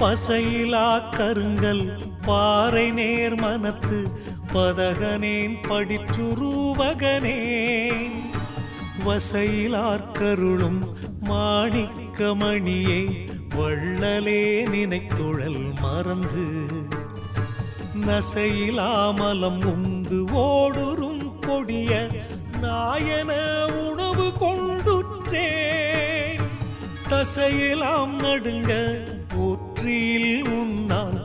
பசையிலா கருங்கல் பாறை நேர் மனத்து பதகனேன் படிச்சுருவகனே வசையிலார் கருளும் மாணிக்கமணியே வள்ளலே நினைத்துழல் மறந்து. நசையிலாமலம் உந்து ஓடுறும் கொடிய நாயன உணவு கொண்டுற்றே. தசையிலாம் நடுங்க ஒற்றியில் உன்னால்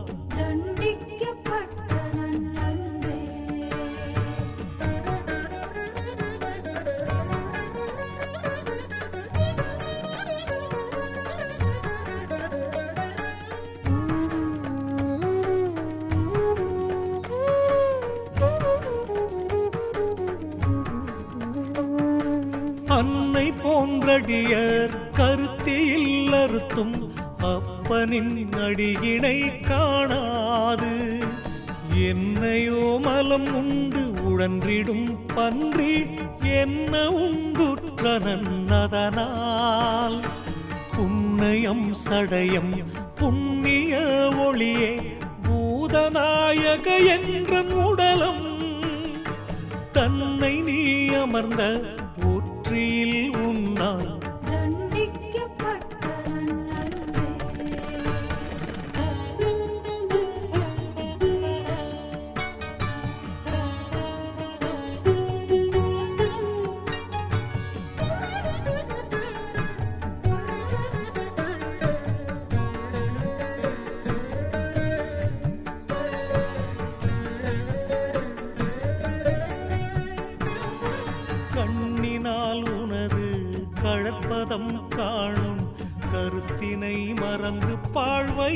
அன்னை போன்றடியர் கருத்தியில் அறுத்தும் அப்பனின் அடியினை காணாது. என்னையோ மலம் உண்டு உழன்றிடும் பன்றி என்ன உண்டுற்றனன்னதனால் புன்னயம் சடயம் புண்ணிய ஒளியே பூதநாயக என்ற உடலம். தன்னை நீ அமர்ந்த ஒற்றியில்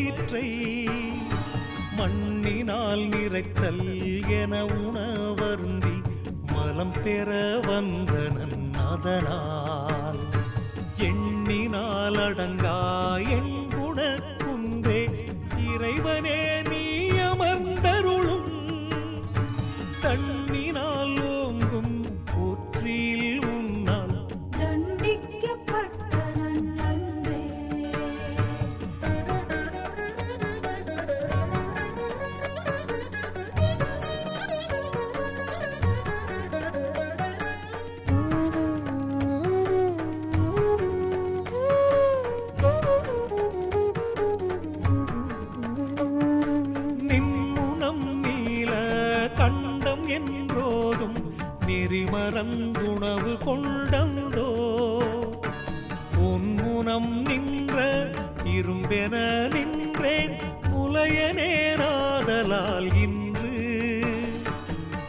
வயிற்றை மண்ணினால் நிறைத்தல் என உணவருந்தி மலம் பெற வந்தனன் அதனால். எண்ணினால் அடங்கா என் நெறிமறந்துணவு கொண்டந்தோ? உன்முனம் நின்ற இரும்பென நின்றேன் புலையனேனாதலால் இன்று.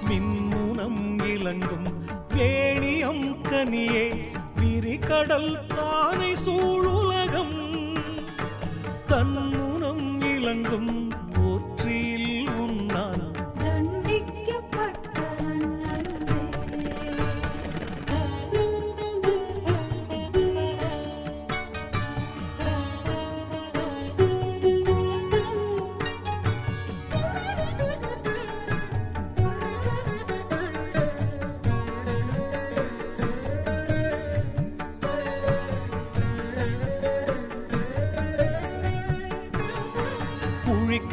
மின்முனம் இலங்கும் வேணியம் கனியே விரிகடல் தானை சூழுலகம். தன்முனம் இலங்கும்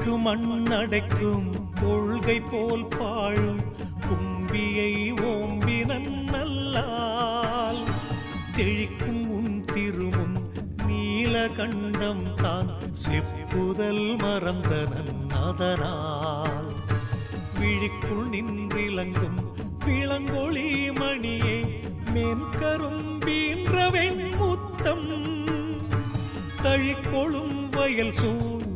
குழிக்கு மண்ணடைக்கும் கொள்கை போல் பாழும் கும்பியை ஓம்பினன் நல்லால் செழிக்கும் உன் திருமுன் நீலகண்டம் தான் செப்புதல் மறந்தனன் அதனால் விழிக்குள் நின்றிலங்கும் பிளங்கொழி மணியே மென்கரும்பீன்ற முத்தம். கழிக்கொழும் வயல் சூழ்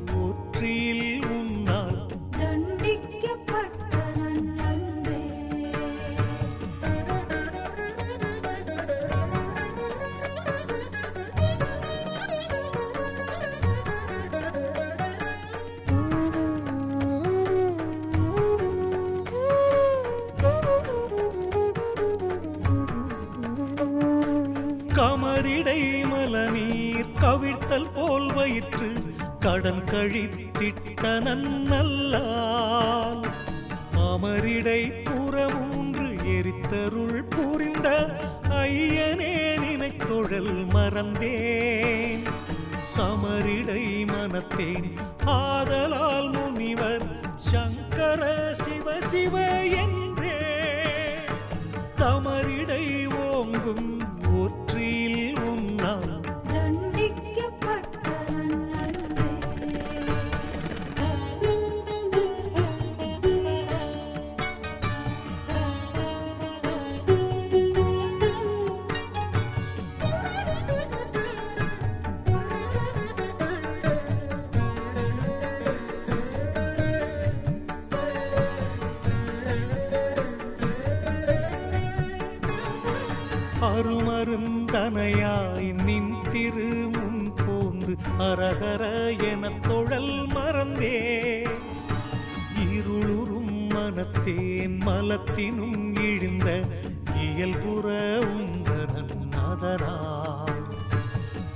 கமரிடை மலநீர் கவிழ்த்தல் போல் வயிற்று கடன் கழித்திட்ட நன்னல்லால். அமரிடை புறமூன்று எரித்தருள் புரிந்த ஐயனே நினைத்தொழல் மறந்தேன். சமரிடை மனத்தேன் ஆதலால் முனிவர் சங்கர சிவ சிவ என்றே. தமரிடை ஓங்கும் அருமருந்தனையாய் நின் முன் போந்து அரகர என தொழல் மறந்தே. இருளுறும் மனத்தேன் மலத்தினும் இழிந்த இயல்புற உந்தரன் அதனால்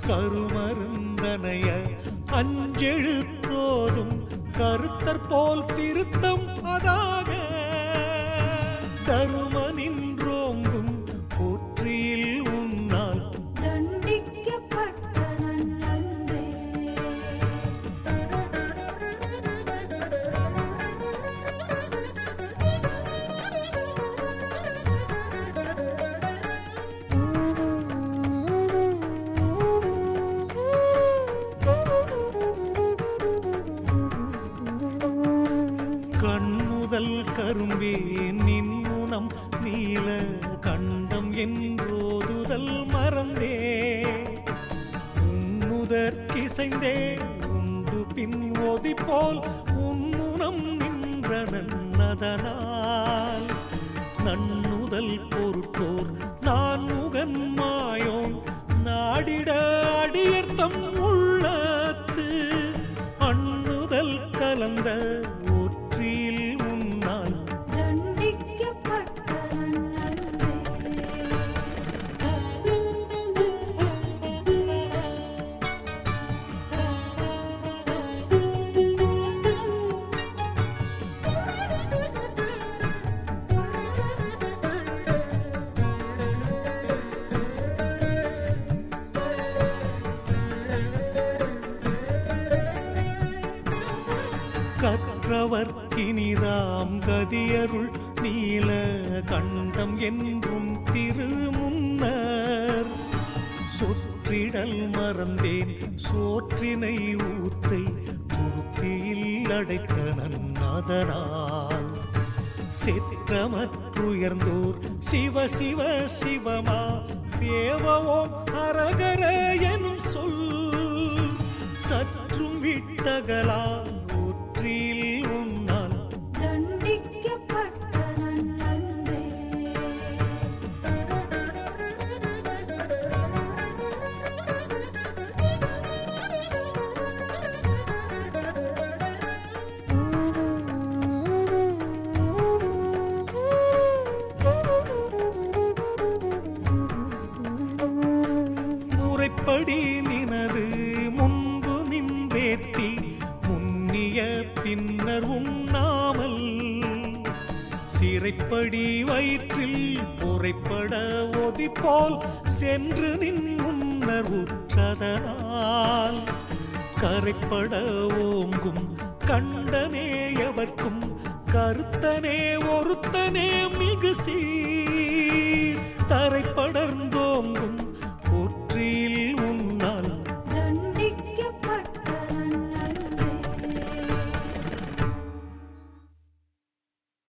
கருமருந்தனைய அஞ்செழுத்தோதும் கருத்தற் போல் திருத்தம் அதாக இசைந்தே உண்டு பின் ஓதி போல் உன்முனம் நின்றனன் அதனால் நன்னுதல் பொருட்டோர் நான் முகன் மாயோன். நாடிட அடியர்த்தம் கற்றவர் கினிதாம் கதியருள் நீல கண்டம் என்றும் திருமுன்னர். சொற்றிடல் மறந்தேன் சோற்றினை ஊத்தை துருத்தியில் அடைத்த நன்னாதனால். சிற்றமற்றுயர்ந்தோர் சிவ சிவ சிவமா தேவவோம் அரகர எனும் சொல். சற்றும் விட்டகலா ஒற்றில் சிறைப்படி வயிற்றில் பொறைப்பட ஒதி போல் சென்று நின் முன்னர் உற்றதனால். கரைப்பட ஓங்கும் கண்டனே எவர்க்கும் கருத்தனே ஒருத்தனே மிகு சீர் தரைப்படர்ந்தோங்கும்